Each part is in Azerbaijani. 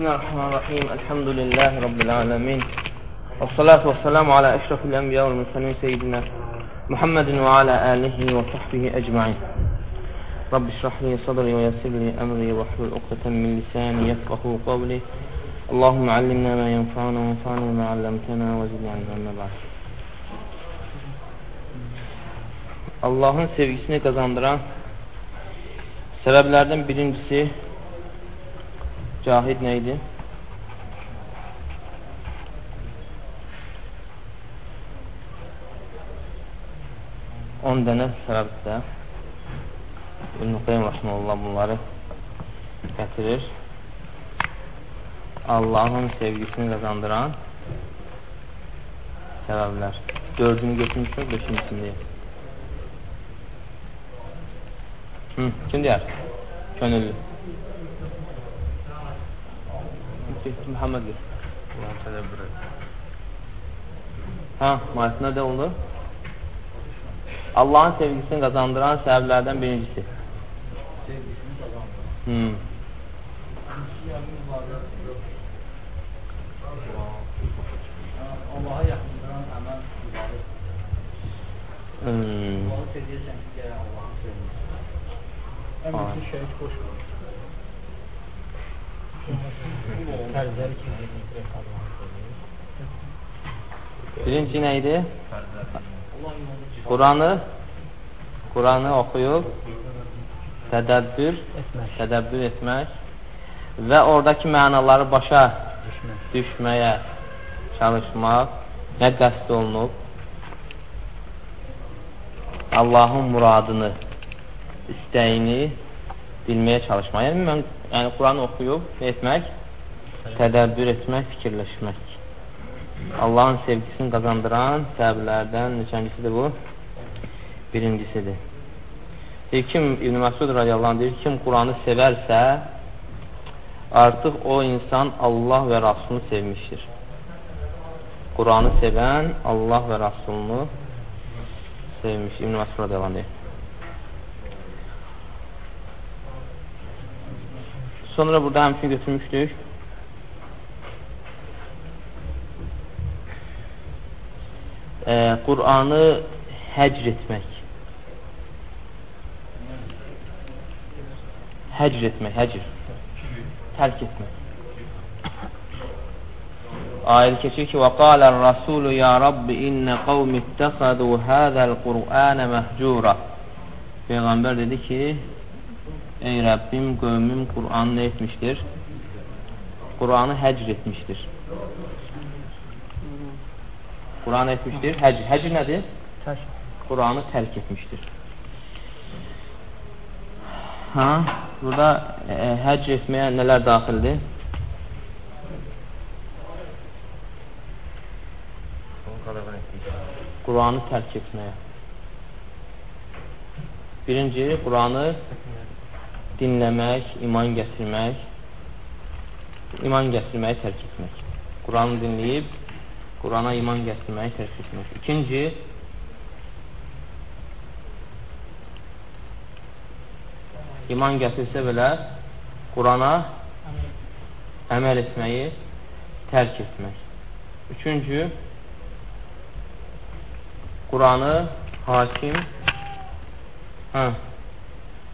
Bismillahirrahmanirrahim. Elhamdülillahi Rabbil alemin. Və salatu və selamu alə əşrafil ənbiya və müsəlmin seyyidinə Muhammedin və alə əlihi və sahbihi əcma'in. Rabbi şrahli sadri və yəsirli əmri və hlul uqdətən min lisani yefqahu qavli. Allahumma allimna ma yenfa'una və enfa'na ma allamtana və zidna ilmə ba'd. Allahın sevgisini qazandıran səbəblərdən birincisi Cahid nə idi? On dənə səbəbdə İbn-i Qeym Rəhməlullah bunları gətirir. Allahın sevgisini qazandıran səbəblər. Dördünü götürmüşsün, beşincisini Hı, kim deyər? Könüllü. Muhammed deyir. Quran tələbbür Hə, maisində də oldu. Allahın sevgisini qazandıran səbəblərdən birincisi. Sevgisini qazandıran. Hmm. Allaha yaxındıran əməl ibadət. Hmm. Allahı sevirsən ki, gələ Allahı sevirsən. Ən Ay. bütün şəhid boş olur. Fərzləri kim etiraf Allahı sevir? Birinci nə idi? Quranı Quranı oxuyub tədəbbür etmək. tədəbbür etmək və oradakı mənaları başa düşməyə çalışmaq nə qəsd olunub Allahın muradını istəyini bilməyə çalışmaq. Yəni, mən yəni, Quranı oxuyub etmək? Tədəbbür etmək, fikirləşmək. Allahın sevgisini qazandıran səbəblərdən neçəncisidir bu? Birincisidir. Deyir, kim İbn Məsud radiyallahu anh deyir, kim Quranı sevərsə, artıq o insan Allah və Rasulunu sevmişdir. Quranı sevən Allah və Rasulunu sevmiş. İbn Məsud radiyallahu anh deyir. Sonra burada həmçin götürmüşdük. e, Qur'anı həcr etmək. Həcr etmək, həcr. Tərk etmək. Ayət keçir ki, وَقَالَ الرَّسُولُ يَا رَبِّ إِنَّ قَوْمِ اتَّخَذُوا هَذَا الْقُرْآنَ مَهْجُورًا Peyğəmbər dedi ki, ey Rəbbim, qövmüm Qur'anı nə etmişdir? Qur'anı həcr etmişdir. Quran etmişdir. Həcr. Həcr nədir? Quranı tərk etmişdir. Ha, burada e, həcr etməyə nələr daxildir? Quranı tərk etməyə. Birinci, Quranı dinləmək, iman gətirmək, iman gətirməyi tərk etmək. Quranı dinləyib, Qurana iman gətirməyi tərk etmək. İkinci, iman gətirsə belə Qurana əməl etməyi tərk etmək. Üçüncü, Quranı hakim hə,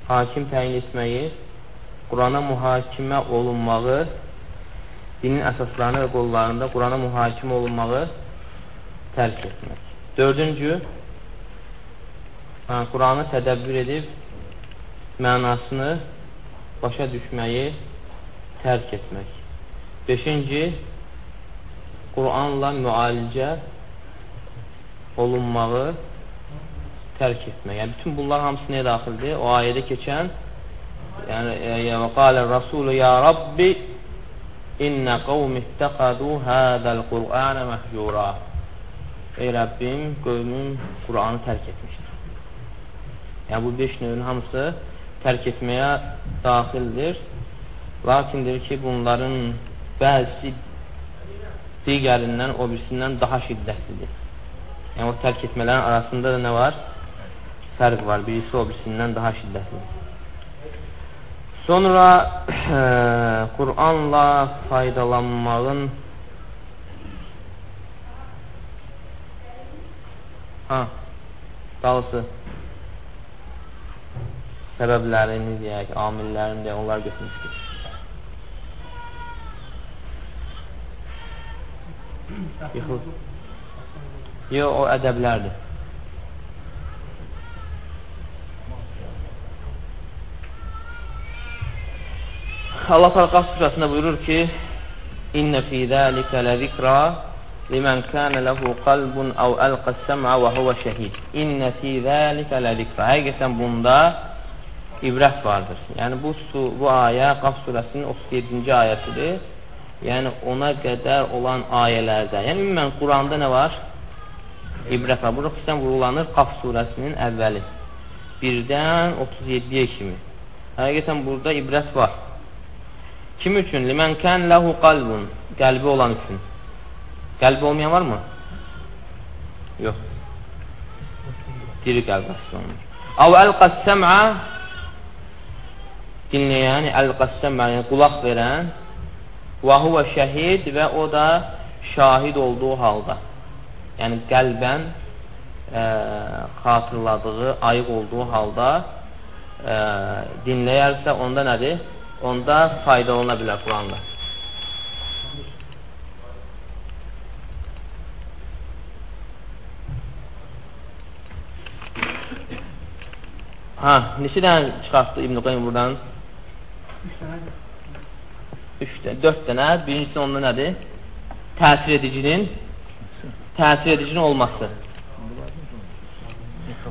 hakim təyin etməyi, Qurana mühakimə olunmağı, dinin əsaslarını və qollarında Qurana mühakimə olunmağı tərk etmək. Dördüncü, hə, Quranı tədəbbür edib mənasını başa düşməyi tərk etmək. Beşinci, Quranla müalicə olunmağı tərk etmək. Yəni, bütün bunlar hamısı nəyə daxildir? O ayədə keçən yəni, və qalə Rasulü ya Rabbi İnnə qavmi ittəqədu hədəl Qur'anə məhcura Ey Rəbbim, qövmüm Qur'anı tərk etmişdir. Yəni, bu beş növün hamısı tərk etməyə daxildir. Lakin deyir ki, bunların bəzisi digərindən, o birisindən daha şiddətlidir. Yəni, o tərk etmələrin arasında da nə var? Fərq var. Birisi o birisindən daha şiddətlidir. Sonra Quranla faydalanmağın ha, dalısı səbəblərini deyək, amillərini deyək, onlar götürmüşdür. Yıxıl. Yox, o ədəblərdir. Allah Qarqas surəsində buyurur ki, İnnə fi zəlikə ləzikra limən kənə ləhu qalbun əv əlqəs səmə və huvə şəhid. İnnə fi zəlikə ləzikra. Həqiqətən bunda ibrət vardır. Yəni, bu, su, bu ayə Qaf surəsinin 37-ci ayəsidir. Yəni, ona qədər olan ayələrdə. Yəni, ümumən, Quranda nə var? İbrət var. Burada xüsusən vurulanır Qaf surəsinin əvvəli. 1-dən 37-yə kimi. Həqiqətən, burada ibrət var. Kim üçün? Limən kən ləhu qalbun. Qəlbi olan üçün. Qəlbi olmayan varmı? Yox. Diri qəlb asıl olunur. Av əlqəs səmə dinləyən, əl-qəssəmə, yəni qulaq verən və huvə şəhid və o da şahid olduğu halda yəni qəlbən ə, xatırladığı, ayıq olduğu halda ə, dinləyərsə onda nədir? Onda faydalana bilər Quranla. Ha, neçə dənə çıxartdı İbn-i Qayyum buradan? Üç dənə, dörd dənə. Birincisi onda nədir? Təsir edicinin təsir edicinin olması.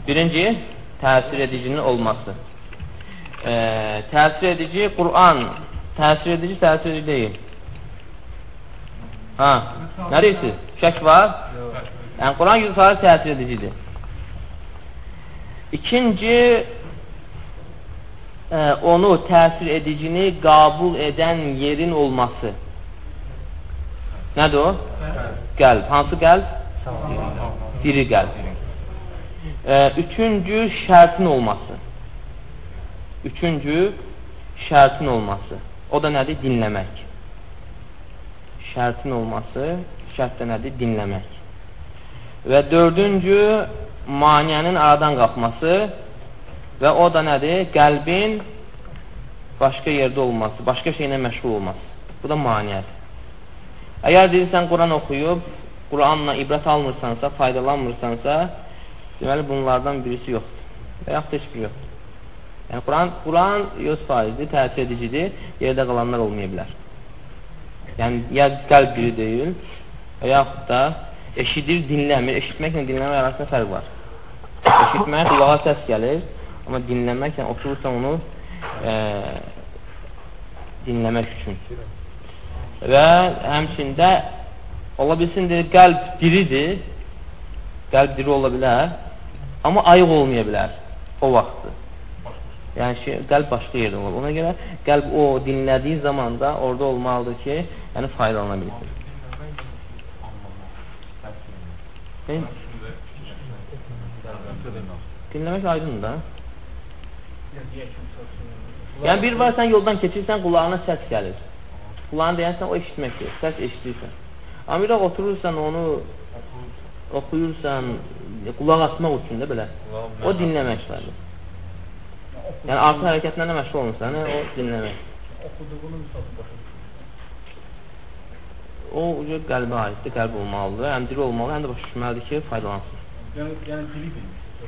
Birinci, təsir edicinin olması. E, təsir edici Quran. Təsir edici, təsir edici deyil. Ha, nə deyirsiniz? Şək var? Yəni, Quran yüzü sarı təsir edicidir. İkinci, e, onu təsir edicini qabul edən yerin olması. Nədir o? Qəlb. Hansı qəlb? Diri qəlb. E, üçüncü, şərtin olması. Üçüncü, şərtin olması. O da nədir? Dinləmək. Şərtin olması, şərt də nədir? Dinləmək. Və dördüncü, maniyənin aradan qalxması və o da nədir? Qəlbin başqa yerdə olması, başqa şeylə məşğul olması. Bu da maniyədir. Əgər deyirsən, Quran oxuyub, Quranla ibrət almırsansa, faydalanmırsansa, deməli bunlardan birisi yoxdur. Və yaxud heç biri yoxdur. Yəni, Quran, Quran 100%dir, təsir edicidir, yerdə qalanlar olmaya bilər. Yəni, ya qəlb biri deyil, yaxud da eşidir, dinləmir. Eşitməklə dinləmək arasında fərq var. Eşitmək qulağa səs gəlir, amma dinləmək, yəni oturursan onu e, dinləmək üçün. Və həmçində ola bilsin, deyir, qəlb diridir, qəlb diri ola bilər, amma ayıq olmaya bilər o vaxtı. Yəni şey, qəlb başqa yerdə olur. Ona görə qəlb o dinlədiyi zamanda orada olmalıdır ki, yəni faydalana bilsin. Dinləmək aydındır da. Yəni bir var sən yoldan keçirsən, qulağına səs gəlir. Qulağını deyərsən, o eşitməkdir, səs eşitirsən. Amma bir oturursan, onu oxuyursan, qulaq asmaq üçün də belə, o dinləməkdir. Yəni artıq hərəkətlərlə məşğul olmuşsan, o dinləmək. Oxuduğunu misal başa O uca qəlbə aiddir, qəlb olmalıdır, həm dili olmalı, həm də başa düşməlidir ki, faydalansın. Yəni, yəni dili bilmişsə,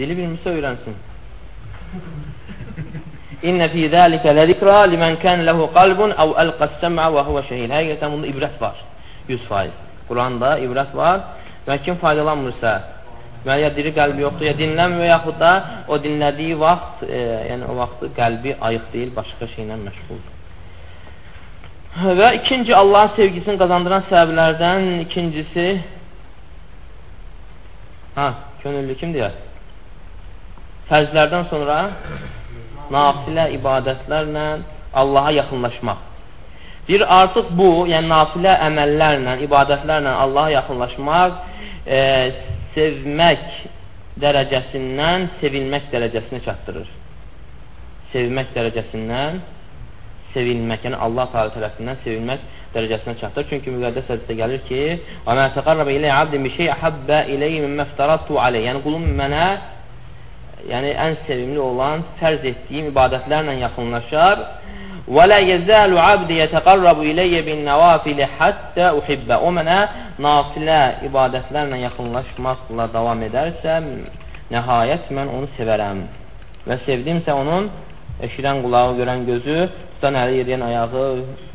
dili bilmişsə öyrənsin. İnnə fi zəlikə ləzikra limən kən ləhu qalbun əv əlqəs-səmə və huvə şəhid. Həqiqətən bunda ibrət var, 100%. Quranda ibrət var və kim faydalanmırsa, deməli, ya diri qəlbi yoxdur, ya dinləmir və yaxud da o dinlədiyi vaxt, e, yəni o vaxtı qəlbi ayıq deyil, başqa şeylə məşğuldur. Və ikinci Allahın sevgisini qazandıran səbəblərdən ikincisi ha, könüllü kim deyər? Fərzlərdən sonra nafilə ibadətlərlə Allaha yaxınlaşmaq. Bir artıq bu, yəni nafilə əməllərlə, ibadətlərlə Allaha yaxınlaşmaq e, sevmək dərəcəsindən sevilmək dərəcəsinə çatdırır. sevmək dərəcəsindən sevilmək, yəni Allah Teala tərəfindən sevilmək dərəcəsinə çatır. Çünki müqəddəs hədisdə gəlir ki: "Və mə təqarraba iləyə abdin bi şey ahabba iləyə mimmə iftaratu aləy." Yəni qulum mənə yəni ən sevimli olan fərz etdiyim ibadətlərlə yaxınlaşar. Və la yezalu abdi yetaqarrabu ilayya bin nawafil hatta uhibba. O mənə nafilə ibadətlərlə yaxınlaşmaqla davam edərsə, nəhayət mən onu sevərəm. Və sevdimsə onun eşidən qulağı, görən gözü, tutan əli yeriyən ayağı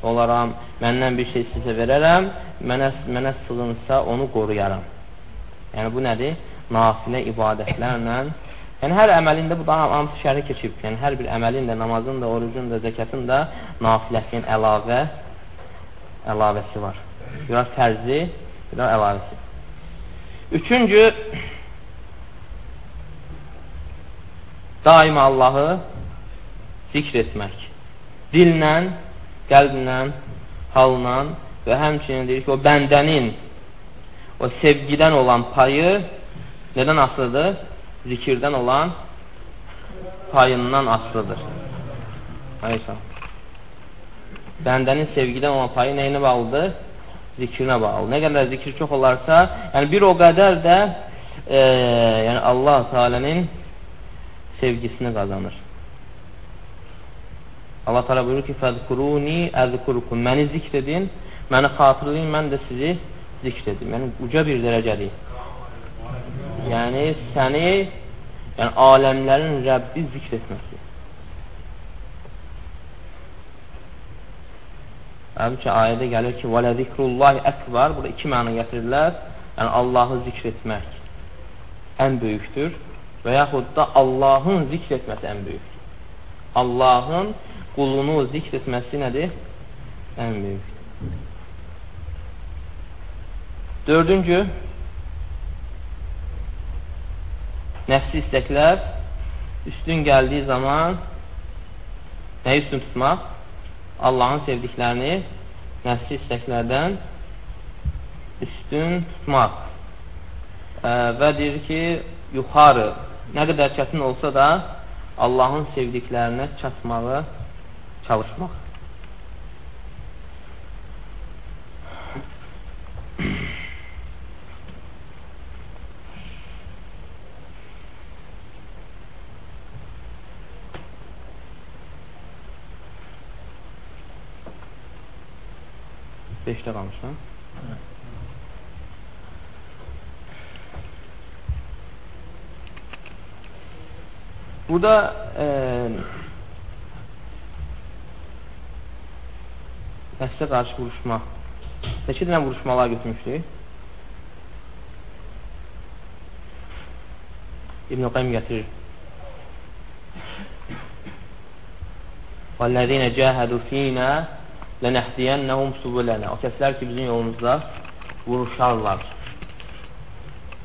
olaram, məndən bir şey sizə verərəm, mənə, mənə sığınsa onu qoruyaram. Yəni, bu nədir? Nafilə ibadətlərlə Yəni, hər əməlində bu da hamısı şəri keçib. Yəni, hər bir əməlin də, namazın da, orucun da, zəkatın da nafiləsi, yəni əlavə, əlavəsi var. Biraz fərzi, biraz əlavəsi. Üçüncü, daima Allahı zikr etmək. Dillə, qəlblə, halla və həmçinin deyir ki, o bəndənin o sevgidən olan payı nədən asılıdır? Zikirdən olan payından asılıdır. Ayşə. Bəndənin sevgidən olan payı nəyinə bağlıdır? Zikrinə bağlı. Nə qədər zikir çox olarsa, yəni bir o qədər də e, yəni Allah Teala'nın sevgisini qazanır. Allah Teala buyurur ki: "Fəzkuruni əzkurukum." Məni zikr edin, məni xatırlayın, mən də sizi zikr edim. Yəni uca bir dərəcədir. Yəni səni yəni aləmlərin Rəbbi zikr etməsi. Halbuki ayədə gəlir ki, "Və zikrullahi əkbar." Burada iki məna gətirirlər. Yəni Allahı zikr etmək ən böyükdür və yaxud da Allahın zikr etməsi ən böyükdür. Allahın qulunu zikr etməsi nədir? Ən böyükdür. Dördüncü, nəfsi istəklər üstün gəldiyi zaman nə üstün tutmaq? Allahın sevdiklərini nəfsi istəklərdən üstün tutmaq. Və deyir ki, yuxarı, nə qədər çətin olsa da Allahın sevdiklərinə çatmağı çalışmaq. Beşdə qalmışam. Burada e, nəfsə qarşı vuruşma. Neçə dənə vuruşmalar götürmüşdük? İbn-i Qaym gətirir. وَالَّذِينَ جَاهَدُوا ف۪ينَا lənəhdiyən nəhum subulənə. O kəslər ki, bizim yolumuzda vuruşarlar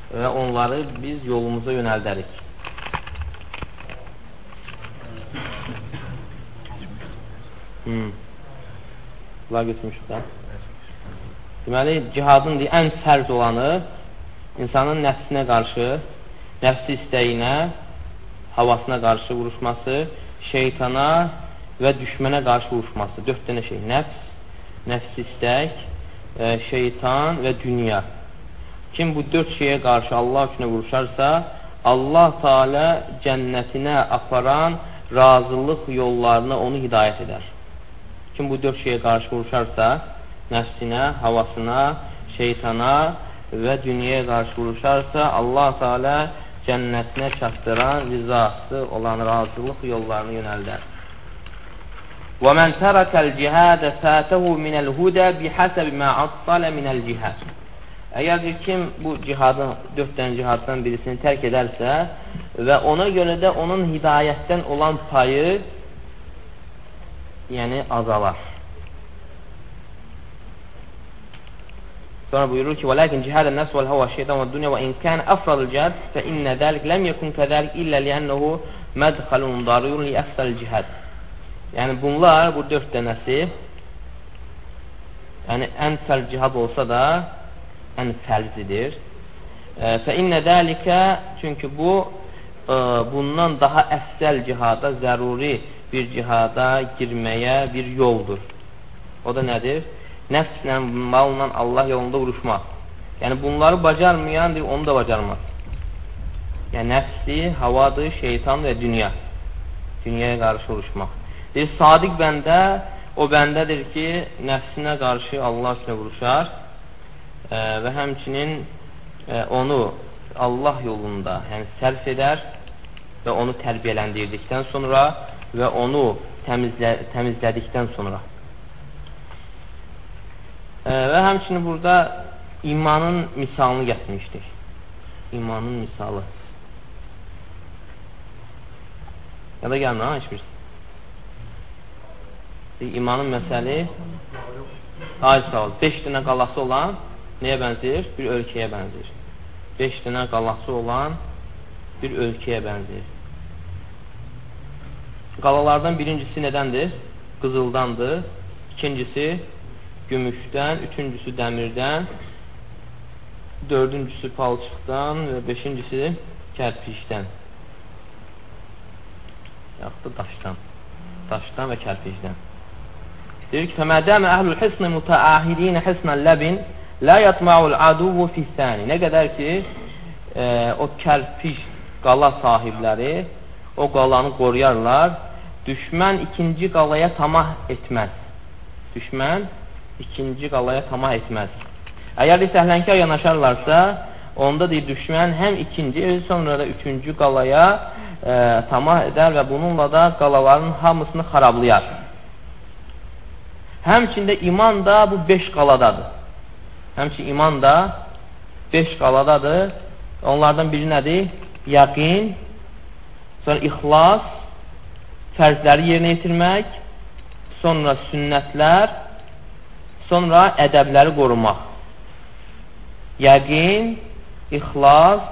və onları biz yolumuza yönəldərik. Hmm. Bunlar götürmüşük də. Deməli, cihadın deyə, ən fərz olanı insanın nəfsinə qarşı, nəfsi istəyinə, havasına qarşı vuruşması, şeytana və düşmənə qarşı vuruşması. Dörd dənə şey. Nəfs, nəfs istək, e, şeytan və dünya. Kim bu dörd şeyə qarşı Allah üçün vuruşarsa, Allah Teala cənnətinə aparan razılıq yollarına onu hidayət edər. Kim bu dörd şeyə qarşı vuruşarsa, nəfsinə, havasına, şeytana və dünyaya qarşı vuruşarsa, Allah Teala cənnətinə çatdıran, rizası olan razılıq yollarını yönəldər. وَمَنْ تَرَكَ الْجِهَادَ فَاتَهُ مِنَ الْهُدَى بِحَسَبِ مَا عَطَّلَ مِنَ الْجِهَادِ Əgər kim bu cihadın, dörd dənə cihaddan birisini tərk edərsə və ona görə də onun hidayətdən olan payı yəni azalar. Sonra buyurur ki: "Velakin cihadan nefs vel hava şeytan ve dunya ve in kan afradul cihad fe inne zalik lem yekun kezalik illa li'annehu medhalun dariyun li afdal cihad." Yəni bunlar bu 4 dənəsi yəni ən fərz cihad olsa da ən fərzidir. Fə innə dəlikə çünki bu ə, bundan daha əfsəl cihada zəruri bir cihada girməyə bir yoldur. O da nədir? Nəfslə, malla Allah yolunda vuruşmaq. Yəni, bunları bacarmayan, onu da bacarmaz. Yəni, nəfsdir, havadır, şeytan və dünya. Dünyaya qarşı vuruşmaq. Bir sadiq bəndə o bəndədir ki, nəfsinə qarşı Allah ilə vuruşar e, və həmçinin e, onu Allah yolunda yəni sərf edər və onu tərbiyələndirdikdən sonra və onu təmizlə, təmizlədikdən sonra. E, və həmçinin burada imanın misalını gətirmişdik. İmanın misalı. Ya da gəlmir, ha, heç birisi imanın məsəli Ay sağ ol. 5 dənə qalası olan nəyə bənzir? Bir ölkəyə bənzir. 5 dənə qalası olan bir ölkəyə bənzir. Qalalardan birincisi nədəndir? Qızıldandır. İkincisi gümüşdən, üçüncüsü dəmirdən, dördüncüsü palçıqdan və beşincisi kərpişdən. Yaxud da daşdan. Daşdan və kərpicdən. Deyir ki, fəmədəmə əhlül hisni mütəahidinə hisnən ləbin lə yatma'ul aduvu fissəni. Nə qədər ki, e, o kərpiş qala sahibləri o qalanı qoruyarlar, düşmən ikinci qalaya tamah etməz. Düşmən ikinci qalaya tamah etməz. Əgər səhlənkar yanaşarlarsa, onda deyir, düşmən həm ikinci, sonra da üçüncü qalaya e, tamah edər və bununla da qalaların hamısını xarablayar. Həmçində iman da bu beş qaladadır. Həmçin iman da beş qaladadır. Onlardan biri nədir? Yaqin, sonra ixlas, fərzləri yerinə yetirmək, sonra sünnətlər, sonra ədəbləri qorumaq. Yəqin, ixlas,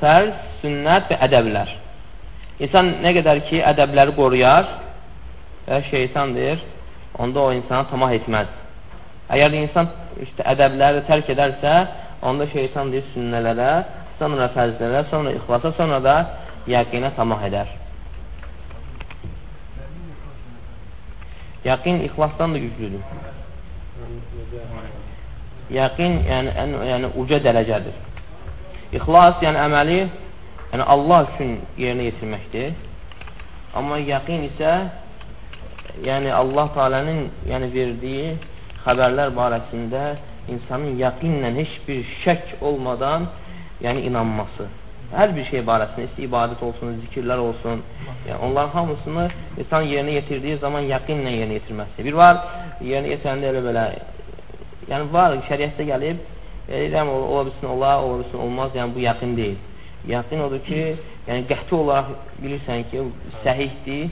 fərz, sünnət və ədəblər. İnsan nə qədər ki, ədəbləri qoruyar, və şeytan deyir, onda o insana tamah etməz. Əgər insan işte, ədəbləri tərk edərsə, onda şeytan deyir sünnələrə, sonra fəzlərə, sonra ixlasa, sonra da yəqinə tamah edər. Yəqin ixlasdan da güclüdür. Yəqin yəni, ən, yəni uca dərəcədir. İxlas, yəni əməli yəni Allah üçün yerinə yetirməkdir. Amma yəqin isə yəni Allah Teala'nın yəni verdiyi xəbərlər barəsində insanın yəqinlə heç bir şək olmadan yəni inanması. Hər bir şey barəsində, istə ibadət olsun, zikirlər olsun, yəni onların hamısını insan yerinə yetirdiyi zaman yəqinlə yerinə yetirməsi. Bir var, yerinə yetirəndə elə belə, yəni var, şəriətdə gəlib, edirəm, ola bilsin, ola, ola bilsin, olmaz, yəni bu yəqin deyil. Yəqin odur ki, yəni qəti olaraq bilirsən ki, səhihdir,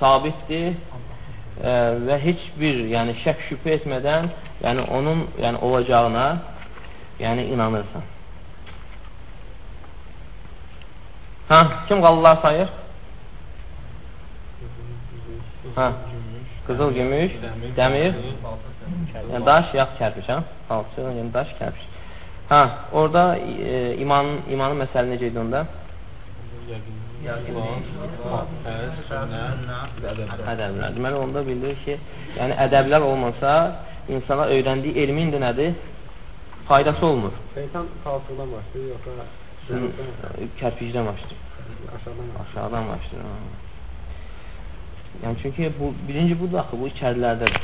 sabitdir, və heç bir yəni şək şübhə etmədən yəni onun yəni olacağına yəni inanırsan. Hə, kim qalırlar sayır? Hə, qızıl, gümüş, dəmir, yəni daş, yax, kərpiş, hə? Alçı, yəni daş, kərpiş. Hə, orada e, iman, imanın məsələ necə idi onda? Ədəblər. Deməli, onda bildirir ki, yəni ədəblər olmasa, insana öyrəndiyi elmin də nədir? Faydası olmur. Şeytan qalsıqdan başlayır, yoxsa kərpicdən başlayır. Aşağıdan, aşağıdan başlayır. Yəni, çünki bu, birinci budur axı, bu içərilərdədir.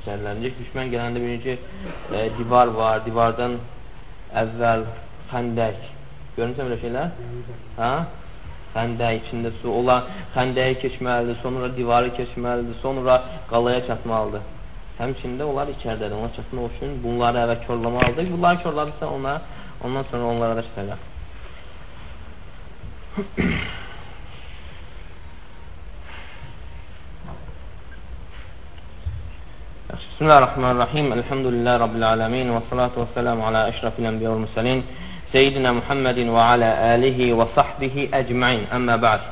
İçərilərində düşmən gələndə birinci e, divar var, divardan əvvəl xəndək. Görmüsən belə şeylər? Hə? Xəndək içində su olan xəndəyi keçməlidir, sonra divarı keçməlidir, sonra qalaya çatmalıdır. Həmçində onlar içəridədir. Ona çatmaq üçün bunları əvvəl körlamalıdır. Bunları körladısa ona, ondan sonra onlara da çıxacaq. Bismillahirrahmanirrahim. Elhamdülillah Rabbil alemin. Və salatu və selamu ala əşrafil ənbiyə və müsəlin. Seyyidina Muhammedin və alə əlihi və sahbihi əcməin. Əmmə bə'd.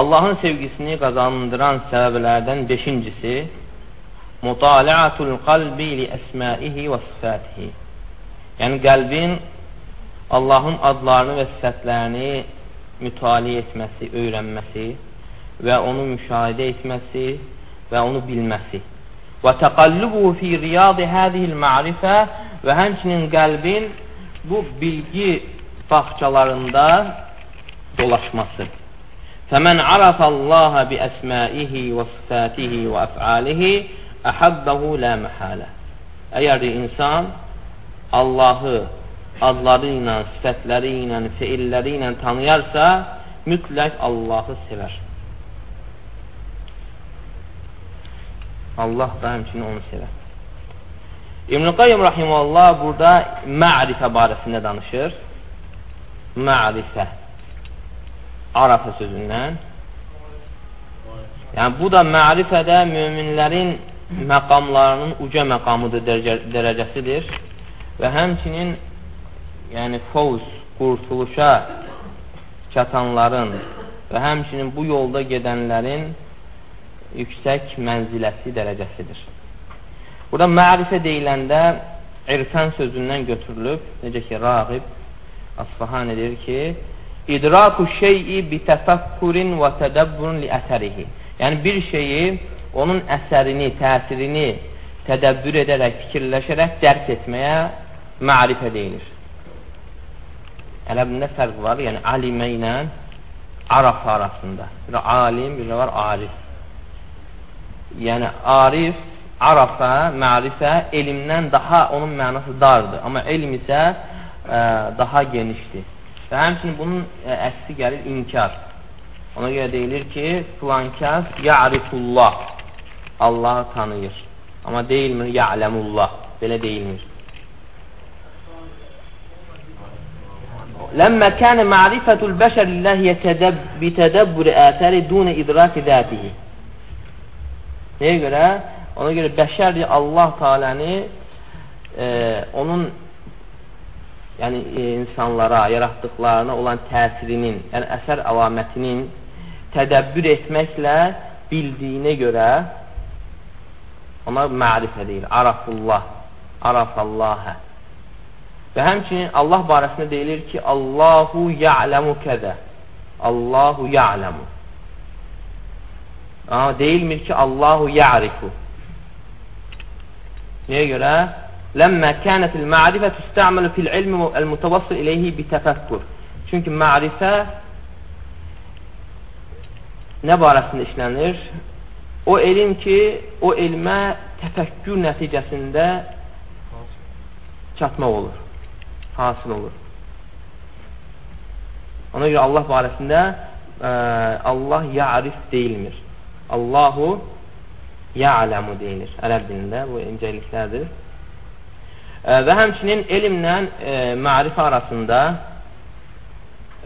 Allahın sevgisini qazandıran səbəblərdən beşincisi mutaliatul qalbi li əsmaihi və sifatihi. Yəni qəlbin Allahın adlarını və sifətlərini mütaliə etməsi, öyrənməsi və onu müşahidə etməsi və onu bilməsi. Və təqallubuhu fi riyadi hədihil ma'rifə və həmçinin qəlbin bu bilgi bağçalarında dolaşması. Fəmən arafallaha bi əsmaihi və sifatihi və əf'alihi əhəbbəhu la məhələ. Əgər insan Allahı adları ilə, sifətləri ilə, feilləri ilə tanıyarsa, mütləq Allahı sevər. Allah da həmçinin onu sevər. İbn-i Qayyum Rahimullah burada ma'rifə barəsində danışır. Ma'rifə. Arafə sözündən. Yəni, bu da ma'rifədə müminlərin məqamlarının uca məqamıdır, dərəcə, dərəcəsidir. Və həmçinin yəni fovz, qurtuluşa çatanların və həmçinin bu yolda gedənlərin yüksək mənziləsi dərəcəsidir. Burada mərifə deyiləndə irfən sözündən götürülüb, necə ki, Rağib Asfahan edir ki, idraku şeyi bi təfəkkürin və tədəbbürün li əsərihi. Yəni, bir şeyi, onun əsərini, təsirini tədəbbür edərək, fikirləşərək dərk etməyə mərifə deyilir. Ərəbində fərq var, yəni alimə ilə araf arasında. Bir alim, bir var arif. Yəni arif, arafa, mərifə elmdən daha onun mənası dardır. Amma elm isə ə, e, daha genişdir. Və həmçinin bunun ə, e, əksi gəlir inkar. Ona görə deyilir ki, filankəs ya'rifullah. Allahı tanıyır. Amma deyilmir ya'ləmullah. Belə deyilmir. لما كان معرفة البشر لله بتدبر آثار دون idrak zatihi. Nəyə görə? Ona görə bəşər Allah Teala'nı e, onun yəni e, insanlara, yaratdıqlarına olan təsirinin, yəni əsər əlamətinin tədəbbür etməklə bildiyinə görə ona mərifə deyir. Arafullah, arafallahə. Və həmçinin Allah barəsində deyilir ki, Allahu ya'ləmu kədə. Allahu ya'ləmu. Deyilmir ki, Allahu ya'rifu. Niyə görə? Ləmmə kənətil ma'rifə tüstəməlu fil ilmi el-mutavassil ileyhi bitəfəkkur. Çünki ma'rifə nə barəsində işlənir? O elm ki, o elmə təfəkkür nəticəsində çatmaq olur hasil olur. Ona görə Allah barəsində ə, Allah ya'rif deyilmir. Allahu ya'ləmu deyilir ərəb dilində. Bu incəliklərdir. Ə, e, və həmçinin elmlə ə, e, mərifə arasında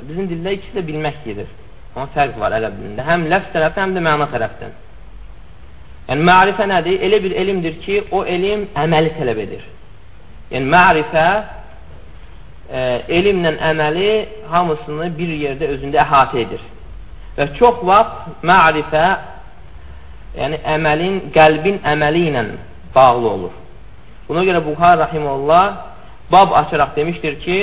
bizim dildə ikisi də bilmək gedir. Amma fərq var ərəb dilində. Həm ləfz tərəfdən, həm də məna tərəfdən. Yəni, mərifə nədir? Elə bir elmdir ki, o elm əməli tələb edir. Yəni, mərifə e, elmlə əməli hamısını bir yerdə özündə əhatə edir. Və çox vaxt mərifə, yəni əməlin, qəlbin əməli ilə bağlı olur. Buna görə Buxar Rahimullah bab açaraq demişdir ki,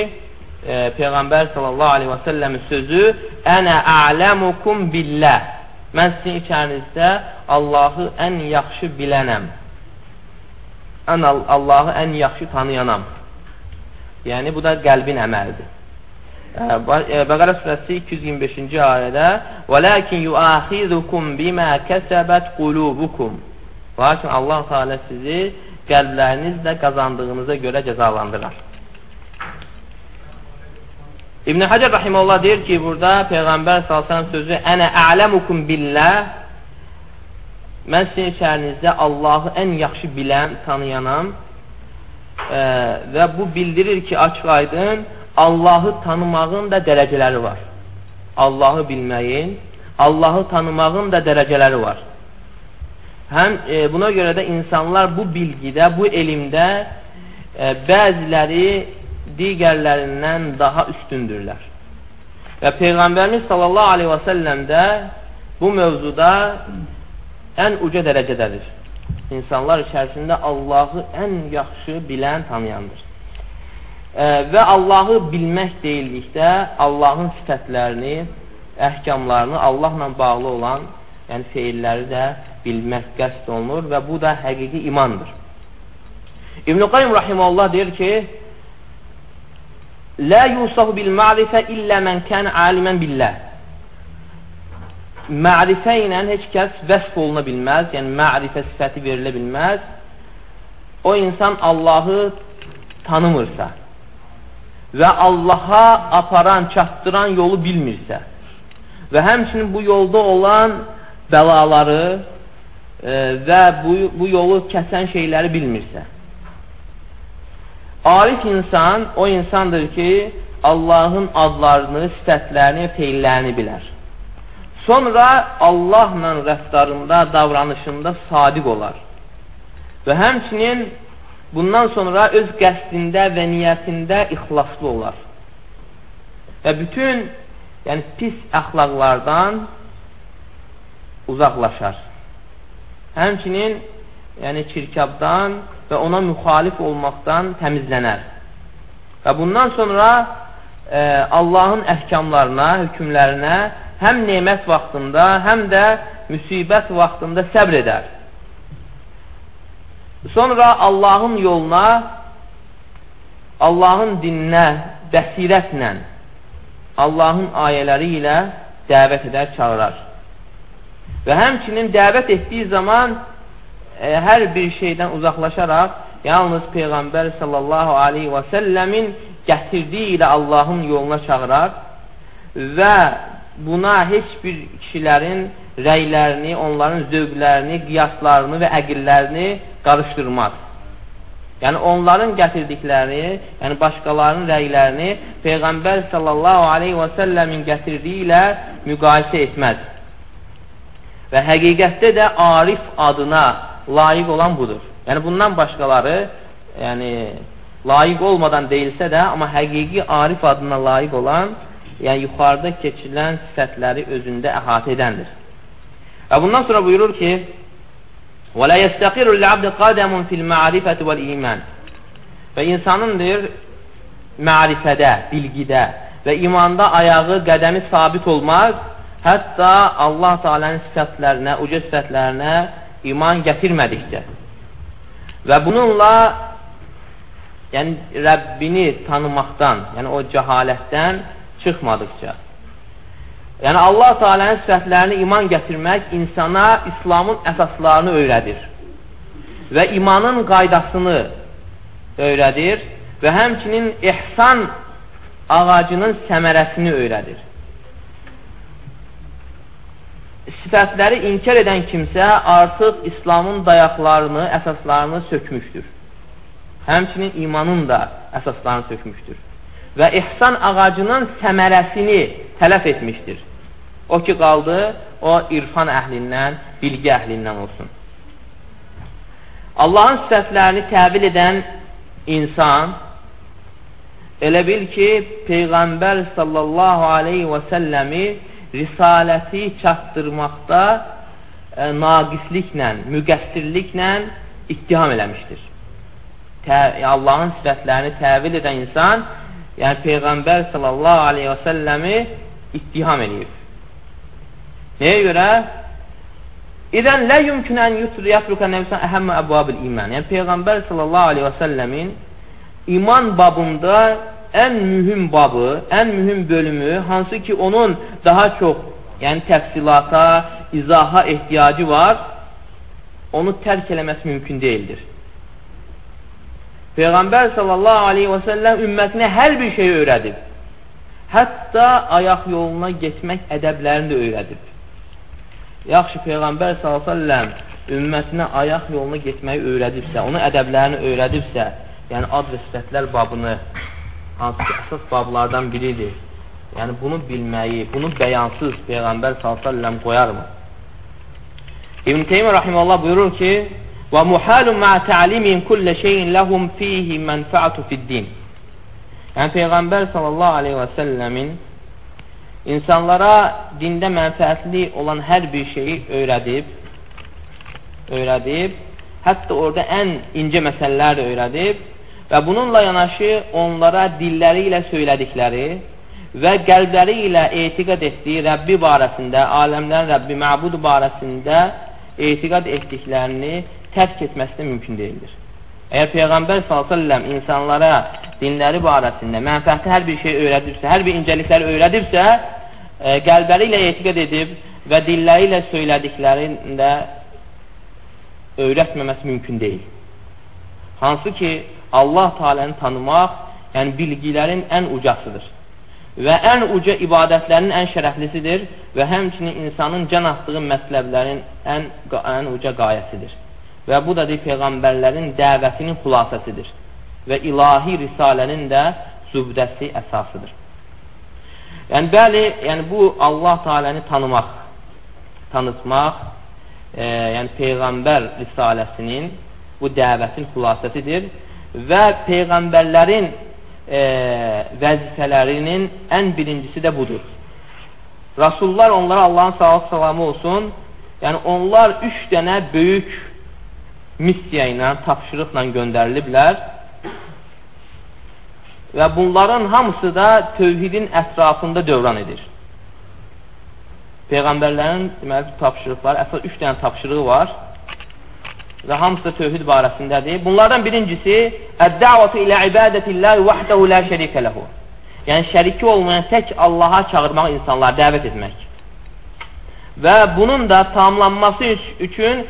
e, Peyğəmbər sallallahu aleyhi və səlləmin sözü Ənə a'ləmukum billah Mən sizin içərinizdə Allahı ən yaxşı bilənəm. Ən Allahı ən yaxşı tanıyanam. Yəni, bu da qəlbin əməlidir. Bəqərə surəsi 225-ci ayədə وَلَكِنْ يُؤَخِذُكُمْ بِمَا كَسَبَتْ قُلُوبُكُمْ Lakin Allah Teala sizi qəlblərinizlə qazandığınıza görə cəzalandırar. İbn Həcər Rahimullah deyir ki, burada Peyğəmbər salsan sözü Ənə ələmukum billah Mən sizin içərinizdə Allahı ən yaxşı bilən, tanıyanam e, və bu bildirir ki, açıq aydın Allahı tanımağın da dərəcələri var. Allahı bilməyin, Allahı tanımağın da dərəcələri var. Həm e, buna görə də insanlar bu bilgidə, bu elmdə e, bəziləri digərlərindən daha üstündürlər. Və Peyğəmbərimiz sallallahu aleyhi və səlləm də bu mövzuda ən uca dərəcədədir insanlar içərisində Allahı ən yaxşı bilən, tanıyandır. Və Allahı bilmək deyildikdə Allahın sifətlərini, əhkamlarını Allahla bağlı olan yəni feilləri də bilmək qəsd olunur və bu da həqiqi imandır. İbn-i Qayyum Rahiməllah deyir ki, Lə yusafu bil ma'rifə illə mən kən alimən billəh. Ma'rifə ilə heç kəs vəsf oluna bilməz, yəni ma'rifə sifəti verilə bilməz. O insan Allahı tanımırsa və Allaha aparan, çatdıran yolu bilmirsə və həmçinin bu yolda olan bəlaları e, və bu, bu yolu kəsən şeyləri bilmirsə. Arif insan o insandır ki, Allahın adlarını, sifətlərini, feillərini bilər. Sonra Allahla rəftarında, davranışında sadiq olar. Və həmçinin bundan sonra öz qəsdində və niyyətində ixlaslı olar. Və bütün yəni pis əxlaqlardan uzaqlaşar. Həmçinin yəni çirkabdan və ona müxalif olmaqdan təmizlənər. Və bundan sonra e, Allahın əhkamlarına, hökmlərinə həm nemət vaxtında, həm də müsibət vaxtında səbr edər. Sonra Allahın yoluna, Allahın dininə bəsirətlə, Allahın ayələri ilə dəvət edər, çağırar. Və həmçinin dəvət etdiyi zaman e, hər bir şeydən uzaqlaşaraq yalnız Peyğəmbər sallallahu aleyhi və səlləmin gətirdiyi ilə Allahın yoluna çağırar və buna heç bir kişilərin rəylərini, onların zövqlərini, qiyaslarını və əqillərini qarışdırmaz. Yəni onların gətirdiklərini, yəni başqalarının rəylərini Peyğəmbər sallallahu aleyhi və səlləmin gətirdiyi ilə müqayisə etməz. Və həqiqətdə də Arif adına layiq olan budur. Yəni bundan başqaları, yəni layiq olmadan deyilsə də, amma həqiqi Arif adına layiq olan, yəni yuxarıda keçirilən sifətləri özündə əhatə edəndir. Və bundan sonra buyurur ki: "Və la yəstəqiru lil-abd qadamun fil-ma'rifəti vəl-iman." Və insanın deyir mərifədə, bilgidə və imanda ayağı, qədəmi sabit olmaz. Hətta Allah Teala'nın sifətlərinə, uca sifətlərinə iman gətirmədikcə. Və bununla yəni Rəbbini tanımaqdan, yəni o cəhalətdən çıxmadıqca yəni Allah Teala'nın sifətlərini iman gətirmək insana İslamın əsaslarını öyrədir və imanın qaydasını öyrədir və həmçinin ihsan ağacının səmərəsini öyrədir. sifətləri inkar edən kimsə artıq İslamın dayaqlarını, əsaslarını sökmüşdür. Həmçinin imanın da əsaslarını sökmüşdür. Və ihsan ağacının səmərəsini tələf etmişdir. O ki, qaldı, o irfan əhlindən, bilgi əhlindən olsun. Allahın sifətlərini təbil edən insan elə bil ki, Peyğəmbər sallallahu aleyhi və səlləmi risaləti çatdırmaqda e, naqisliklə, müqəssirliklə ittiham eləmişdir. Tə Allahın sifətlərini təvil edən insan, yəni Peyğəmbər sallallahu aleyhi və səlləmi ittiham eləyib. Nəyə görə? İdən lə yümkün ən yətrukə nəvsən əhəmmə əbvabil iman. Yəni Peyğəmbər sallallahu aleyhi və səlləmin iman babında ən mühüm babı, ən mühüm bölümü, hansı ki onun daha çox yəni təfsilata, izaha ehtiyacı var, onu tərk eləməsi mümkün deyildir. Peyğəmbər sallallahu aleyhi və səlləm ümmətinə hər bir şey öyrədib. Hətta ayaq yoluna getmək ədəblərini də öyrədib. Yaxşı, Peyğəmbər səlləm ümmətinə ayaq yoluna getməyi öyrədibsə, onun ədəblərini öyrədibsə, yəni ad və sifətlər babını hansı ki, əsas bablardan biridir. Yəni, bunu bilməyi, bunu bəyansız Peyğəmbər s.ə.v qoyarmı? İbn Teymiyyə Rahiməllah buyurur ki, Və muhalun mə tə'limin kullə şeyin ləhum fihi mənfəatu fiddin. Yəni, Peyğəmbər sallallahu aleyhi və səlləmin insanlara dində mənfəətli olan hər bir şeyi öyrədib, öyrədib, hətta orada ən incə məsələlər də öyrədib və bununla yanaşı onlara dilləri ilə söylədikləri və qəlbləri ilə etiqad etdiyi Rəbbi barəsində, aləmlərin Rəbbi, məbud barəsində etiqad etdiklərini tərk etməsinə mümkün deyildir. Əgər Peyğəmbər s.ə.v insanlara dinləri barəsində mənfəətli hər bir şey öyrədirsə, hər bir incəlikləri öyrədirsə, e, qəlbəri ilə etiqad edib və dilləri ilə söylədiklərində öyrətməməsi mümkün deyil. Hansı ki, Allah Teala'nı tanımaq, yəni bilgilərin ən ucasıdır. Və ən uca ibadətlərin ən şərəflisidir və həmçinin insanın can atdığı mətləblərin ən, ən uca qayəsidir. Və bu da deyil, Peyğəmbərlərin dəvətinin xülasəsidir və ilahi risalənin də zübdəsi əsasıdır. Yəni, bəli, yəni bu Allah Teala'nı tanımaq, tanıtmaq, e, yəni Peyğəmbər risaləsinin bu dəvətin xülasəsidir və Peyğəmbərlərin e, vəzifələrinin ən birincisi də budur. Rasullar onlara Allahın sağlıq salamı olsun, yəni onlar üç dənə böyük missiya ilə, tapşırıqla göndəriliblər və bunların hamısı da tövhidin ətrafında dövran edir. Peyğəmbərlərin deməli, tapşırıqları, əsas üç dənə tapşırığı var və hamısı da tövhid barəsindədir. Bunlardan birincisi Əd-dəvatu ilə ibadətilləhi vəhdəhu la şərikə ləhu. Yəni şəriki olmayan tək Allaha çağırmaq insanları dəvət etmək. Və bunun da tamamlanması üçün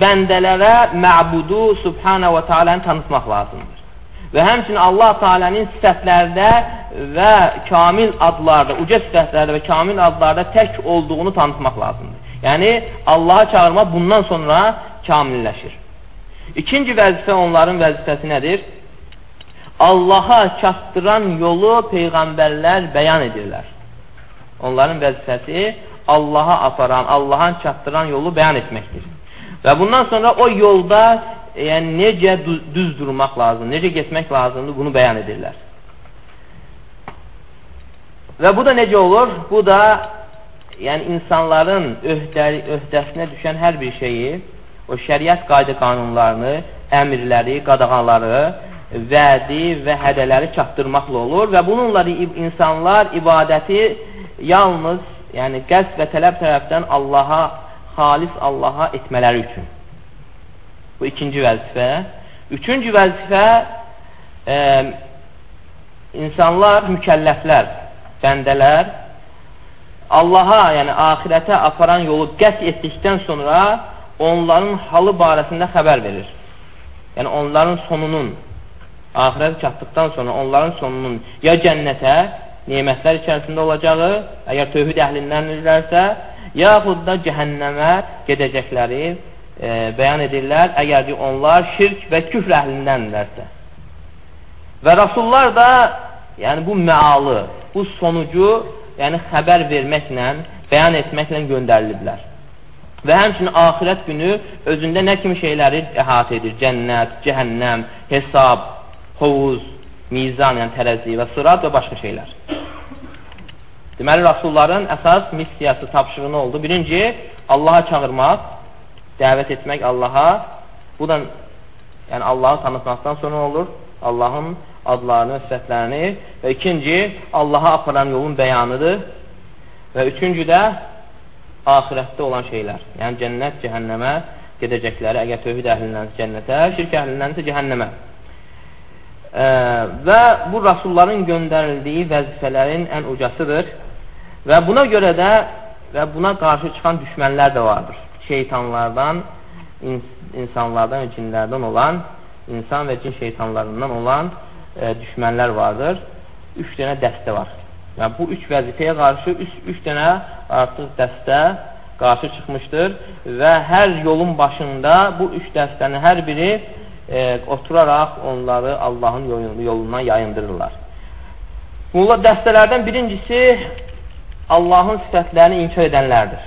bəndələrə məbudu Subhanə və Teala'nı tanıtmaq lazımdır. Və həmçinin Allah Teala'nın sifətlərdə və kamil adlarda, uca sifətlərdə və kamil adlarda tək olduğunu tanıtmaq lazımdır. Yəni, Allaha çağırmaq bundan sonra kamilləşir. İkinci vəzifə onların vəzifəsi nədir? Allaha çatdıran yolu Peyğəmbərlər bəyan edirlər. Onların vəzifəsi Allaha aparan, Allaha çatdıran yolu bəyan etməkdir. Və bundan sonra o yolda yəni, necə düz durmaq lazım, necə getmək lazımdır, bunu bəyan edirlər. Və bu da necə olur? Bu da yəni insanların öhdəli, öhdəsinə düşən hər bir şeyi, o şəriət qayda qanunlarını, əmirləri, qadağanları, vədi və hədələri çatdırmaqla olur və bununla insanlar ibadəti yalnız yəni qəsd və tələb tərəfdən Allaha xalis Allaha etmələri üçün. Bu ikinci vəzifə. Üçüncü vəzifə e, insanlar, mükəlləflər, bəndələr Allaha, yəni axirətə aparan yolu qət etdikdən sonra onların halı barəsində xəbər verir. Yəni onların sonunun axirət çatdıqdan sonra onların sonunun ya cənnətə, nemətlər içərisində olacağı, əgər tövhid əhlindəndirlərsə, yaxud da cəhənnəmə gedəcəkləri e, bəyan edirlər, əgər ki, onlar şirk və küfr əhlindəndirlərsə. Və Rasullar da yəni bu məalı, bu sonucu yəni xəbər verməklə, bəyan etməklə göndəriliblər. Və həmçinin axirət günü özündə nə kimi şeyləri əhatə edir? Cənnət, cəhənnəm, hesab, hovuz, mizan, yəni tərəzi və sırat və başqa şeylər. Deməli, Rasulların əsas missiyası, tapşırığı nə oldu? Birinci, Allaha çağırmaq, dəvət etmək Allaha. Bu da yəni Allahı tanıtmaqdan sonra olur. Allahın adlarını, sifətlərini. Və ikinci, Allaha aparan yolun bəyanıdır. Və üçüncü də axirətdə olan şeylər. Yəni, cənnət, cəhənnəmə gedəcəkləri, əgər tövhid əhlindənsə cənnətə, şirk əhlindənsə cəhənnəmə. E, və bu rasulların göndərildiyi vəzifələrin ən ucasıdır. Və buna görə də və buna qarşı çıxan düşmənlər də vardır. Şeytanlardan, ins insanlardan və cinlərdən olan, insan və cin şeytanlarından olan e, düşmənlər vardır. Üç dənə dəstə var. Yəni, bu üç vəzifəyə qarşı üç, üç dənə artıq dəstə qarşı çıxmışdır və hər yolun başında bu üç dəstənin hər biri e, oturaraq onları Allahın yolundan yayındırırlar. Bunlar dəstələrdən birincisi Allahın sifətlərini inkar edənlərdir.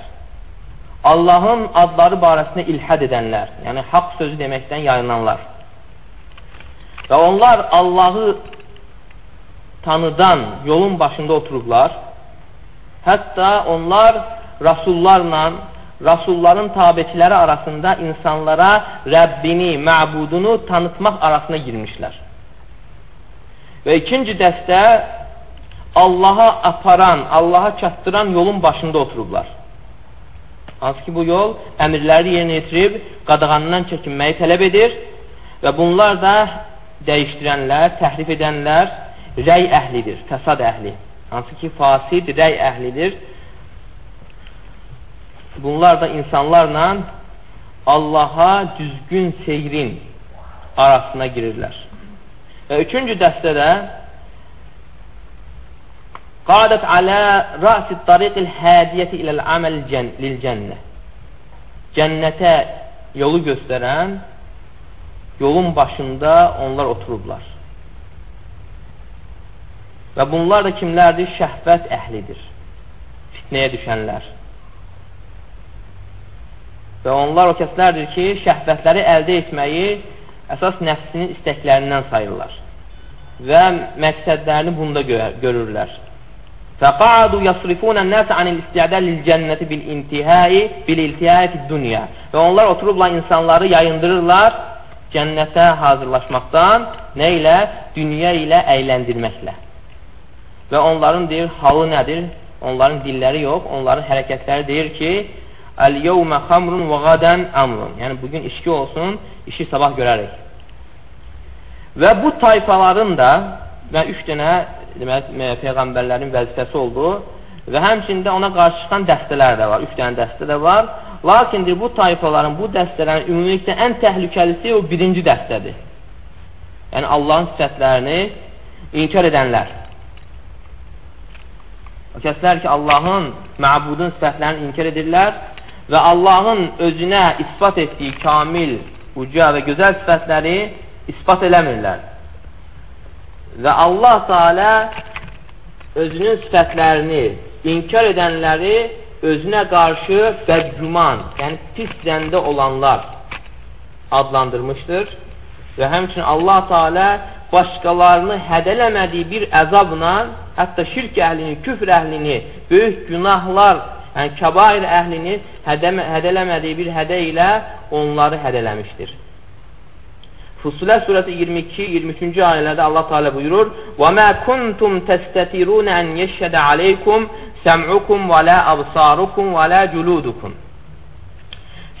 Allahın adları barəsində ilhəd edənlər, yəni haqq sözü deməkdən yayınanlar. Və onlar Allahı tanıdan yolun başında oturublar. Hətta onlar rasullarla, rasulların tabiçiləri arasında insanlara Rəbbini, məbudunu tanıtmaq arasına girmişlər. Və ikinci dəstə Allaha aparan, Allaha çatdıran yolun başında oturublar. Hansı ki bu yol əmirləri yerinə yetirib, qadağandan çəkinməyi tələb edir və bunlar da dəyişdirənlər, təhrif edənlər rəy əhlidir, fəsad əhli. Hansı ki, fasid rəy əhlidir. Bunlar da insanlarla Allaha düzgün seyrin arasına girirlər. Və üçüncü dəstədə Qadət alə rəsi tariqil hədiyyəti iləl aməl lil cənnə. Cənnətə yolu göstərən yolun başında onlar oturublar. Və bunlar da kimlərdir? Şəhvət əhlidir. Fitnəyə düşənlər. Və onlar o kəslərdir ki, şəhvətləri əldə etməyi əsas nəfsinin istəklərindən sayırlar. Və məqsədlərini bunda görürlər. Fəqadu yasrifunən-nəsə anil-istidad lil-cənnəti bil-intihai bil-iltihai fid-dunya. Və onlar oturublar insanları yayındırırlar cənnətə hazırlaşmaqdan, nə ilə? Dünya ilə əyləndirməklə. Və onların deyir, halı nədir? Onların dilləri yox, onların hərəkətləri deyir ki, Əl-yəvmə xamrun və qadən əmrun. Yəni, bugün işki olsun, işi sabah görərik. Və bu tayfaların da, və üç dənə deməli, peyğəmbərlərin vəzifəsi oldu və həmçində ona qarşı çıxan dəstələr də var, üç dənə dəstə də var. Lakindir, bu tayfaların, bu dəstələrin ümumilikdə ən təhlükəlisi o birinci dəstədir. Yəni, Allahın sifətlərini inkar edənlər. O kəslər ki, Allahın, məbudun sifətlərini inkar edirlər və Allahın özünə ispat etdiyi kamil, uca və gözəl sifətləri ispat eləmirlər. Və Allah Teala özünün sifətlərini inkar edənləri özünə qarşı bədgüman, yəni pis zəndə olanlar adlandırmışdır. Və həmçinin Allah Teala başqalarını hədələmədiyi bir əzabla, hətta şirk əhlini, küfr əhlini, böyük günahlar, yəni kəbair əhlini hədələmədiyi bir hədə ilə onları hədələmişdir. Fussilə surəsi 22-23-cü ayələrdə Allah Teala buyurur: "Və mə kuntum təstətirun an yeşhədə aleykum səm'ukum və la absarukum və la culudukum."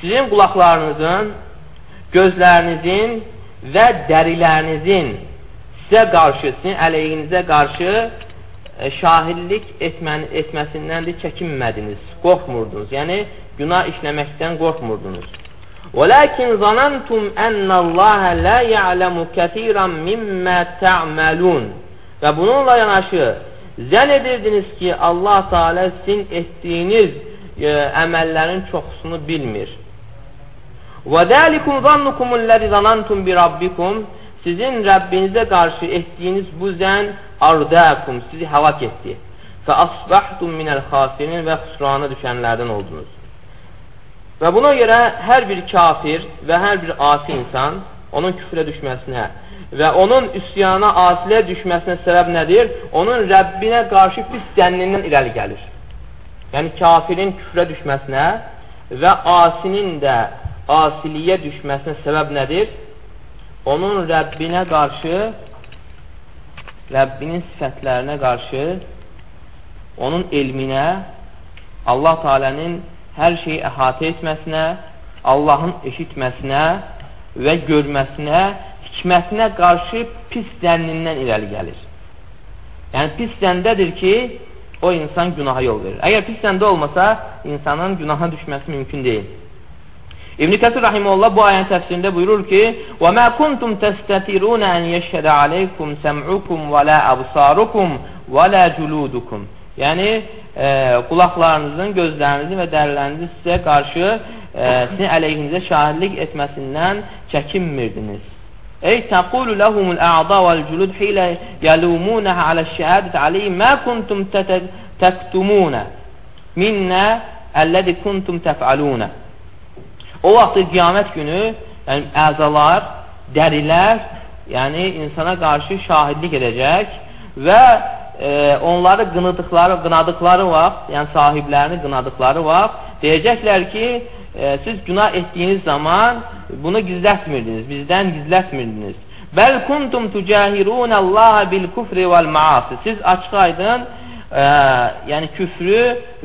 Sizin qulaqlarınızın, gözlərinizin və dərilərinizin sizə qarşı, sizin əleyhinizə qarşı e, şahidlik etmən, etməsindən də çəkinmədiniz, qorxmurdunuz. Yəni, günah işləməkdən qorxmurdunuz. وَلَكِنْ ظَنَنْتُمْ أَنَّ اللّٰهَ لَا يَعْلَمُ كَثِيرًا مِمَّا تَعْمَلُونَ Və bununla yanaşı zən edirdiniz ki, Allah Teala sizin etdiyiniz e, əməllərin çoxsunu bilmir. وَذَٰلِكُمْ ظَنُّكُمُ الَّذِي ظَنَنْتُمْ بِرَبِّكُمْ Sizin Rəbbinizə qarşı etdiyiniz bu zən ardəkum, sizi həlak etdi. فَأَصْبَحْتُمْ مِنَ الْخَاسِرِينَ Və xüsrana düşənlərdən oldunuz. Və buna görə hər bir kafir və hər bir asi insan onun küfrə düşməsinə və onun üsyana, asilə düşməsinə səbəb nədir? Onun Rəbbinə qarşı pis zənnindən irəli gəlir. Yəni, kafirin küfrə düşməsinə və asinin də asiliyə düşməsinə səbəb nədir? Onun Rəbbinə qarşı, Rəbbinin sifətlərinə qarşı, onun elminə, Allah Teala'nın hər şeyi əhatə etməsinə, Allahın eşitməsinə və görməsinə, hikmətinə qarşı pis zənnindən irəli gəlir. Yəni, pis zəndədir ki, o insan günaha yol verir. Əgər pis zəndə olmasa, insanın günaha düşməsi mümkün deyil. İbn Kəsir rahimehullah bu ayənin təfsirində buyurur ki: "Və mə kuntum təstətirun an yəşhədə aleykum sem'ukum və la absarukum və la culudukum." Yəni, e, qulaqlarınızın, gözlərinizin və dərilərinizin sizə qarşı e, sizin əleyhinizə şahidlik etməsindən çəkinmirdiniz. Ey təqulu ləhumul ə'da vəl cülud hilə yəlumunəhə alə-şəhədət aleyhim mə kuntum təktumunə minnə əlləzi kuntum təfəlunə O vaxtı qiyamət günü yəni, əzalar, dərilər yəni insana qarşı şahidlik edəcək və e, onları qınadıqları, qınadıqları vaxt, yəni sahiblərini qınadıqları vaxt deyəcəklər ki, e, siz günah etdiyiniz zaman bunu gizlətmirdiniz, bizdən gizlətmirdiniz. Bəl kuntum tucahirun Allah bil kufri vel maasi. Siz açıq aydın e, yəni küfrü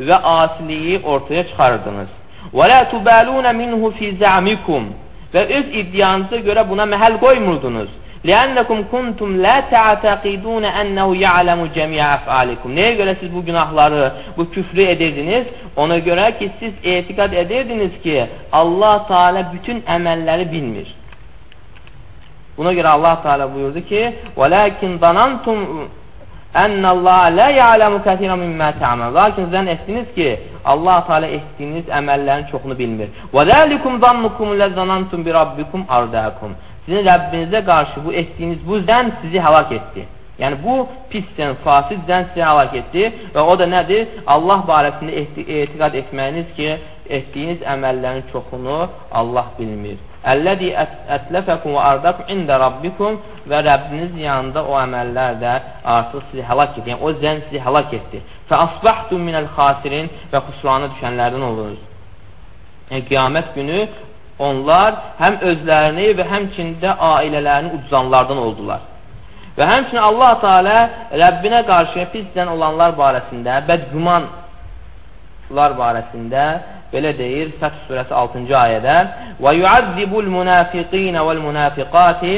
və asiliyi ortaya çıxardınız. Və la tubaluna minhu fi za'mikum. Və öz iddianıza görə buna məhəl qoymurdunuz. لِأَنَّكُمْ كُنْتُمْ لَا تَعْتَقِدُونَ أَنَّهُ يَعْلَمُ جَمِيعَ أَفْعَالِكُمْ Nəyə görə siz bu günahları, bu küfrü edirdiniz? Ona görə ki, siz etiqad edirdiniz ki, Allah Teala bütün əməlləri bilmir. Buna görə Allah Teala buyurdu ki, وَلَكِنْ ظَنَنْتُمْ أَنَّ اللّٰهَ لَا يَعْلَمُ كَثِيرًا مِمَّا تَعْمَلُ Lakin zənn etdiniz ki, Allah Teala etdiyiniz əməllərin çoxunu bilmir. وَذَلِكُمْ ظَنُّكُمْ لَذَّنَنْتُمْ بِرَبِّكُمْ أَرْدَاكُمْ Sizin Rəbbinizə qarşı bu etdiyiniz bu zən sizi həlak etdi. Yəni, bu pis zən, fasid zən sizi həlak etdi və o da nədir? Allah barəsində etiqad etməyiniz ki, etdiyiniz əməllərin çoxunu Allah bilmir. Əlləzi ətləfəkum və ardakum ində rabbikum və Rəbbiniz yanında o əməllər də artıq sizi həlak etdi. Yəni, o zən sizi həlak etdi. Fə asbahtum minəl xasirin və xusrana düşənlərdən oluruz. Yəni, qiyamət günü Onlar həm özlərini və həmçində ailələrini ucuzanlardan oldular. Və həmçinin Allah Teala Rəbbinə qarşı pisdən olanlar barəsində, bədgumanlar barəsində belə deyir Fəth surəsi 6-cı ayədə: "Və yu'azzibul munafiqina vel munafiqati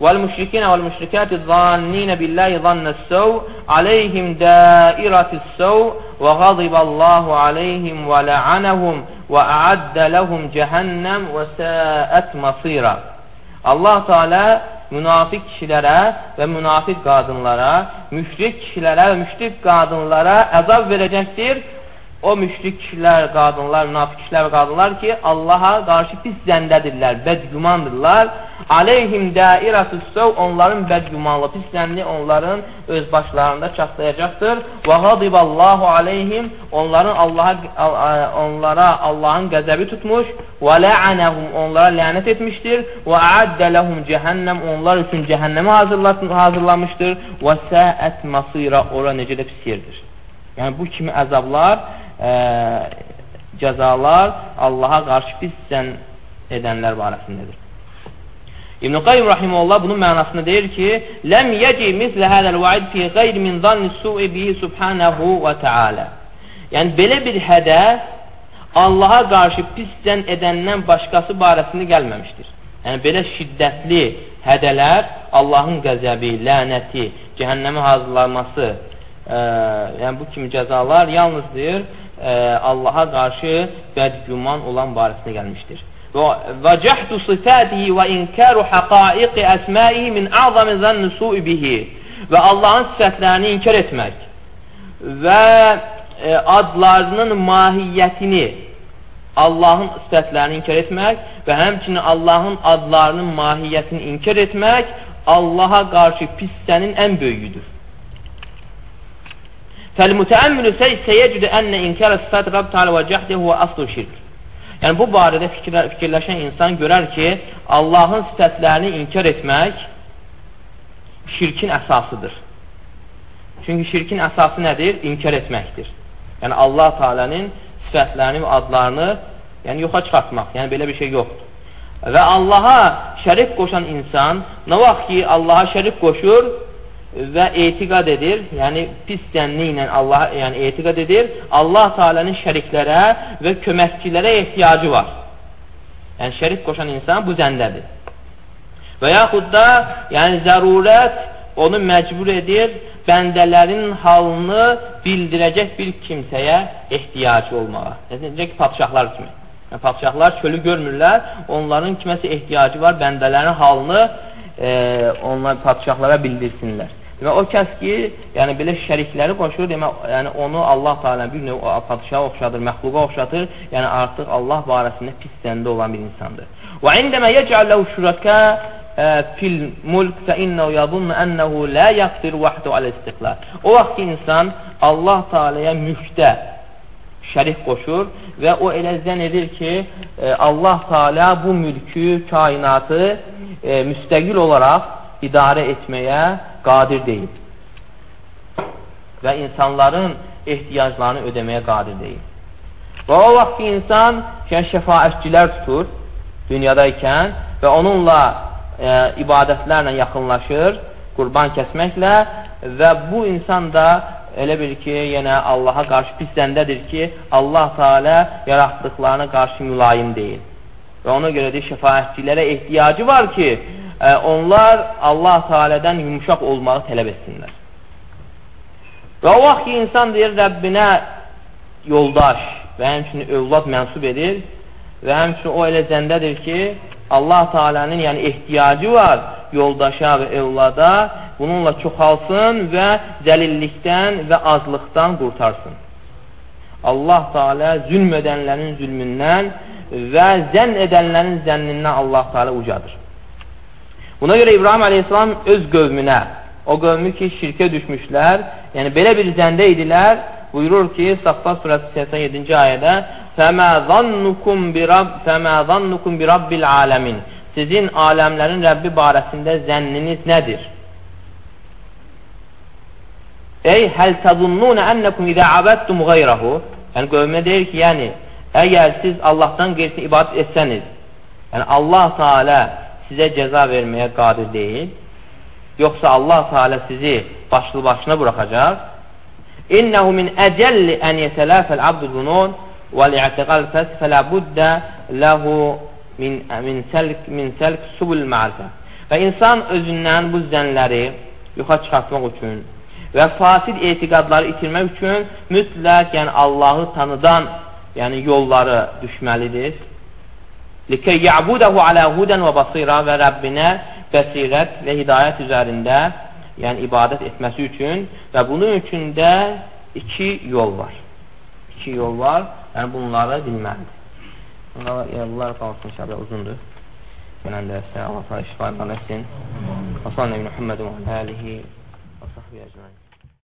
vel müşrikina vel müşrikati zannin billahi zanna's-su' alayhim da'iratus-su' və ghadiballahu alayhim və la'anahum və əaddə ləhum cəhənnəm və səət masira. Allah Teala münafiq kişilərə və münafiq qadınlara, müşrik kişilərə və müşrik qadınlara əzab verəcəkdir o müşrik kişilər, qadınlar, və qadınlar ki, Allaha qarşı pis zəndədirlər, bədgümandırlar. Aleyhim dairətü söv, onların bədgümanlı, pis zəndi onların öz başlarında çatlayacaqdır. Və qadiballahu aleyhim, onların Allaha, onlara Allahın qəzəbi tutmuş. Və lə'ənəhum, onlara lənət etmişdir. Və əddə ləhum cəhənnəm, onlar üçün cəhənnəmi hazırlamışdır. Və səət masira, ora necə də pis yerdir. Yəni, bu kimi əzablar ə, cəzalar Allaha qarşı pisən edənlər barəsindədir. İbn-i Qayyum Rahimullah bunun mənasını deyir ki, Ləm yəci mislə hədəl vaid fi qeyr min zanni su'i bihi subhanəhu və teala. Yəni, belə bir hədəf Allaha qarşı pisdən edəndən başqası barəsində gəlməmişdir. Yəni, belə şiddətli hədələr Allahın qəzəbi, lənəti, cəhənnəmi hazırlanması, ə, yəni bu kimi cəzalar yalnız deyir, Allaha qarşı bədgüman olan barəsində gəlmişdir. Və cəhdu sifətihi və inkaru haqaiqi əsmaihi min azami zənni su'i bihi və Allahın sifətlərini inkar etmək və ə, adlarının mahiyyətini Allahın sifətlərini inkar etmək və həmçinin Allahın adlarının mahiyyətini inkar etmək Allaha qarşı pissənin ən böyüyüdür. Fəl-mütəəmmülü seyəcüdü ənnə inkar sifət Rəbb Teala və cəhdi huvə aslu şirk. Yəni, bu barədə fikir, fikirləşən insan görər ki, Allahın sifətlərini inkar etmək şirkin əsasıdır. Çünki şirkin əsası nədir? İnkar etməkdir. Yəni, Allah Teala'nın sifətlərini və adlarını yəni, yoxa çıxartmaq. Yəni, belə bir şey yoxdur. Və Allaha şərik qoşan insan, nə vaxt ki, Allaha şərik qoşur, və etiqad edir, yəni pis zənni ilə Allah, yəni etiqad edir, Allah Teala'nın şəriklərə və köməkçilərə ehtiyacı var. Yəni şərik qoşan insan bu zəndədir. Və yaxud da, yəni zərurət onu məcbur edir, bəndələrin halını bildirəcək bir kimsəyə ehtiyacı olmağa. Necə ki, patişahlar kimi. Yəni, patişahlar çölü görmürlər, onların kiməsə ehtiyacı var, bəndələrin halını e, onlar patişahlara bildirsinlər. Və o kəs ki, yəni belə şərikləri qoşur, demə, yəni onu Allah Teala bir növ padişaha oxşadır, məxluqa oxşatır, yəni artıq Allah barəsində pis zəndə olan bir insandır. Və indəmə yec'alləhu şurəkə fil mulk fə innəhu yadunnu ənəhu la yaqdir vahdu alə-istiqlal. O vaxt ki, insan Allah Teala'ya mülkdə şərik qoşur və o elə zən edir ki, e, Allah Teala bu mülkü, kainatı e, müstəqil olaraq idarə etməyə qadir deyil. Və insanların ehtiyaclarını ödəməyə qadir deyil. Və o vaxt ki, insan yəni, şəfaətçilər tutur dünyadaykən və onunla e, ibadətlərlə yaxınlaşır, qurban kəsməklə və bu insan da elə bil ki, yenə Allaha qarşı pis zəndədir ki, Allah Teala yaratdıqlarına qarşı mülayim deyil. Və ona görə də şəfaətçilərə ehtiyacı var ki, ə, e, onlar Allah Teala'dan yumuşaq olmağı tələb etsinlər. Və o vaxt ki, insan deyir Rəbbinə yoldaş və həmçinin övlad mənsub edir və həmçinin o elə zəndədir ki, Allah Teala'nın yəni ehtiyacı var yoldaşa və övlada bununla çoxalsın və zəlillikdən və azlıqdan qurtarsın. Allah Teala zülm edənlərin zülmündən və zənn edənlərin zənnindən Allah Teala ucadır. Buna görə İbrahim əleyhissalam öz qövmünə, o qövmü ki, şirkə düşmüşlər, yəni belə bir zəndə idilər, buyurur ki, Saffat surəsi 87-ci ayədə: "Fəmə zannukum bi rabb, fəmə zannukum bi rabbil. Sizin aləmlərin Rəbbi barəsində zənniniz nədir? Ey hal tazunnun annakum idha abadtum ghayrahu? Yəni qövmə deyir ki, yəni əgər siz Allahdan qeyri ibadət etsəniz, yəni Allah Taala sizə cəza verməyə qadir deyil, yoxsa Allah Teala sizi başlı başına buraxacaq. İnnehu min əcəlli ən yetələfəl abdu zunun vəl-i'tiqal fəs fələ buddə ləhu min, min, səlk, min səlk subul ma'rifə. Və insan özündən bu zənləri yoxa çıxartmaq üçün və fasid etiqadları itirmək üçün mütləq yəni Allahı tanıdan yəni yolları düşməlidir. Likə ya'budahu alə hudən və basira və Rəbbinə bəsirət və hidayət üzərində yəni ibadət etməsi üçün və bunun üçün də iki yol var. İki yol var, yəni bunları bilməlidir. Yollar qalsın inşallah uzundur. Gələn dərsə Allah sana iştifadə etsin. Və sallallahu Muhammed və alihi və sahbihi ecmaîn.